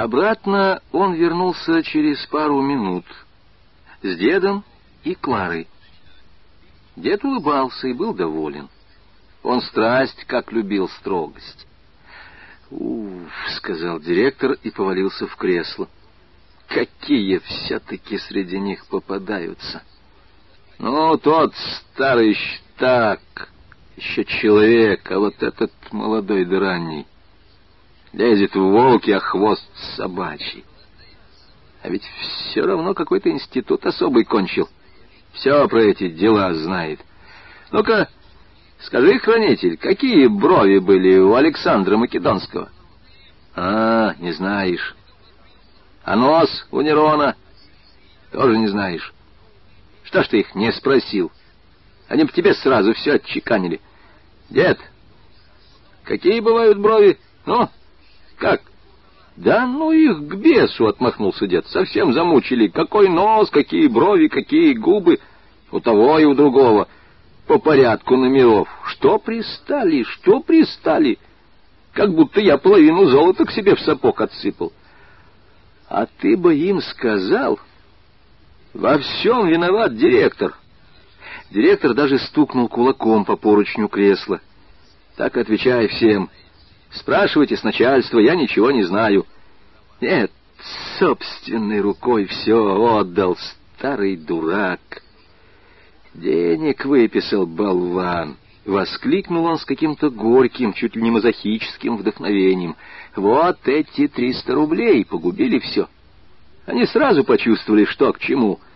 Обратно он вернулся через пару минут с дедом и Кларой. Дед улыбался и был доволен. Он страсть, как любил строгость. «Уф», — сказал директор и повалился в кресло. «Какие все-таки среди них попадаются!» «Ну, тот старый так, еще человек, а вот этот молодой да ранний лезет в волки, а хвост собачий. А ведь все равно какой-то институт особый кончил. Все про эти дела знает. Ну-ка, скажи, хранитель, какие брови были у Александра Македонского? А, не знаешь. А нос у Нерона? Тоже не знаешь. Что ж ты их не спросил? Они бы тебе сразу все отчеканили. Дед, какие бывают брови? Ну, как? Да ну их к бесу, отмахнулся дед. Совсем замучили. Какой нос, какие брови, какие губы. У того и у другого. По порядку номеров. Что пристали, что пристали? Как будто я половину золота к себе в сапог отсыпал. А ты бы им сказал... Во всем виноват директор. Директор даже стукнул кулаком по поручню кресла. Так отвечай всем. Спрашивайте с начальства, я ничего не знаю. Нет, собственной рукой все отдал, старый дурак. Денег выписал болван. Воскликнул он с каким-то горьким, чуть ли не мазохическим вдохновением. Вот эти триста рублей погубили все. Они сразу почувствовали, что к чему —